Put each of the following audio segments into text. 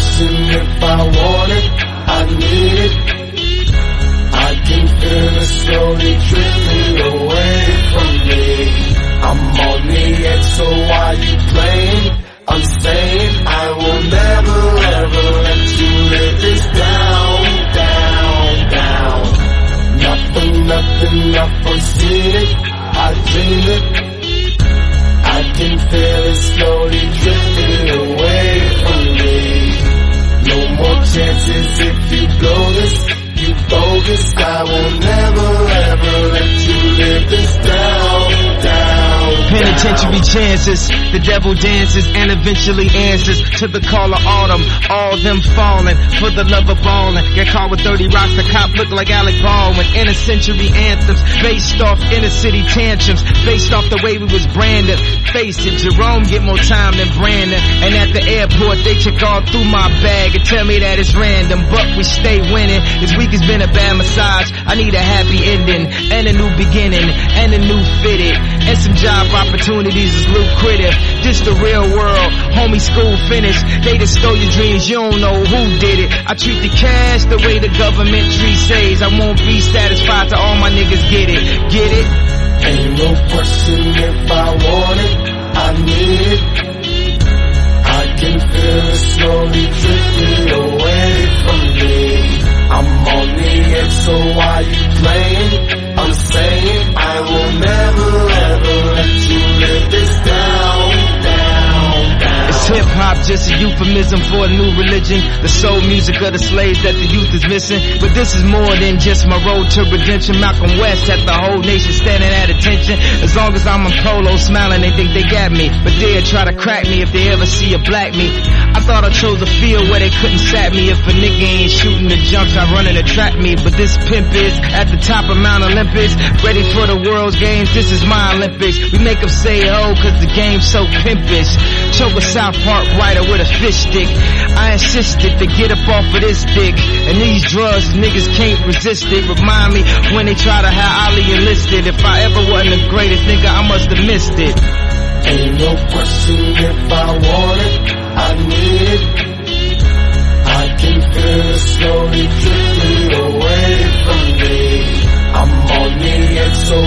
if I want it, I need it. I can feel it slowly drifting away from me. I'm on the edge, so why bogus. Penitentiary chances, the devil dances and eventually answers to the call of autumn. All them falling for the love of ballin'. Get caught with 30 rocks, the cop look like Alec Baldwin. Inner century anthems, based off inner city tantrums, based off the way we was branded. Face it, Jerome get more time than Brandon. And at the airport, they check all through my bag and tell me that it's random, but we stay winning. This week has been a bad massage. I need a happy ending and a new beginning and a new fitted and some job opportunities is lucrative. This the real world, homie. School finished. They just stole your dreams. You don't know who did it. I treat the cash the way the government treats AIDS. I won't be satisfied till all my niggas get it. Get it? Ain't no question if I want it, I need it. I can feel it slowly euphemism for a new religion. The soul music of the slaves that the youth is missing. But this is more than just my road to redemption. Malcolm West had the whole nation standing at attention. As long as I'm in polo smiling, they think they got me. But they'll try to crack me if they ever see a black me. I thought I chose a field where they couldn't sap me. If a nigga ain't shooting the jumps, I run to trap me. But this pimp is at the top of Mount Olympus. Ready for the world's games, this is my Olympics. We make them say oh, cause the game's so pimpish. Choke a South Park writer with a fish stick. I insisted to get up off of this dick. And these drugs, niggas can't resist it. Remind me when they try to have Ali enlisted. If I ever wasn't the greatest nigga, I must have missed it. Ain't no question if I want it, I need it. I can feel it slowly drifting away from me. I'm on the edge, so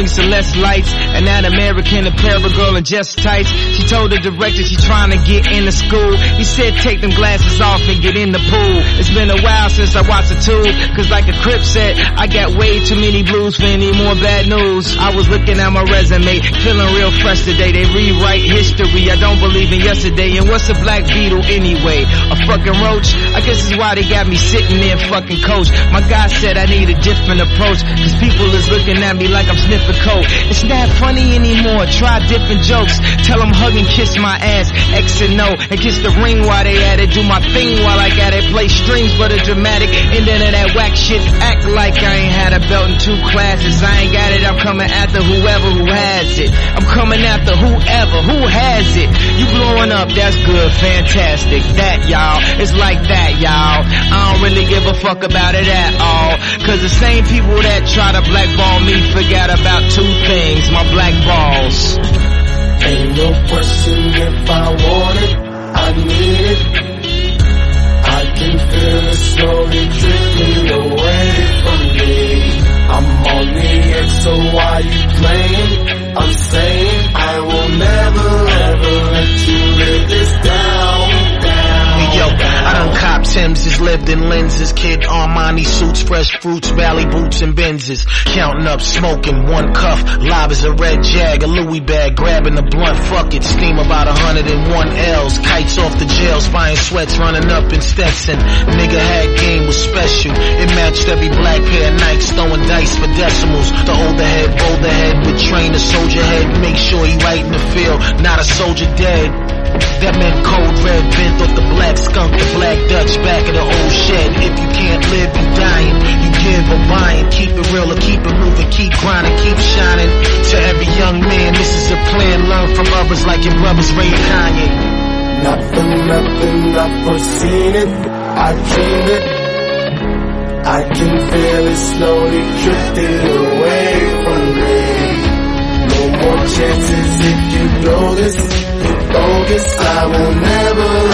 need and less lights. That American apparel girl in just tights. She told the director she trying to get into school. He said take them glasses off and get in the pool. It's been a while since I watched the tube. Cause like a crip said, I got way too many blues for any more bad news. I was looking at my resume, feeling real fresh today. They rewrite history. I don't believe in yesterday. And what's a black Beatle anyway? A fucking roach? I guess is why they got me sitting there fucking coach. My guy said I need a different approach. Cause people is looking at me like I'm sniffing coke. It's not funny anymore. Try different jokes. Tell them hug and kiss my ass. X and O. And kiss the ring while they at it. Do my thing while I got it. Play strings for the dramatic. Then of that whack shit. Act like I ain't had a belt in two classes. I ain't got it. I'm coming after whoever who has it. I'm coming after whoever who has it. You blowing up. That's good. Fantastic. That y'all. It's like that y'all. I don't really give a fuck about it at all. Cause the same people that try to blackball me forgot about two things. My black balls. Ain't no question if I want it, I need it. I can feel it slowly drifting away from me. I'm on the edge, so why you playing? I'm saying I will never In lenses, kid Armani suits, fresh fruits, valley boots and Benzes. Counting up, smoking, one cuff, live as a red jag, a Louis bag, grabbing the blunt, fuck it, steam about a hundred and one L's, kites off the jails, buying sweats, running up in Stetson. Nigga had game was special, it matched every black pair of Nikes, throwing dice for decimals. The older head, bolder head, would train a soldier head, make sure he right in the field, not a soldier dead. That meant cold red bent off the black skunk, the black Dutch back of the old shed. If you can't live, you dying. You give or buying. Keep it real or keep it moving. Keep grinding, keep shining. To every young man, this is a plan. Learn from others like your brothers Ray Kanye. Nothing, nothing, I've foreseen it. I dreamed it. I can feel it slowly drifting away from me. No more chances if you blow this. Bogus, I will never ever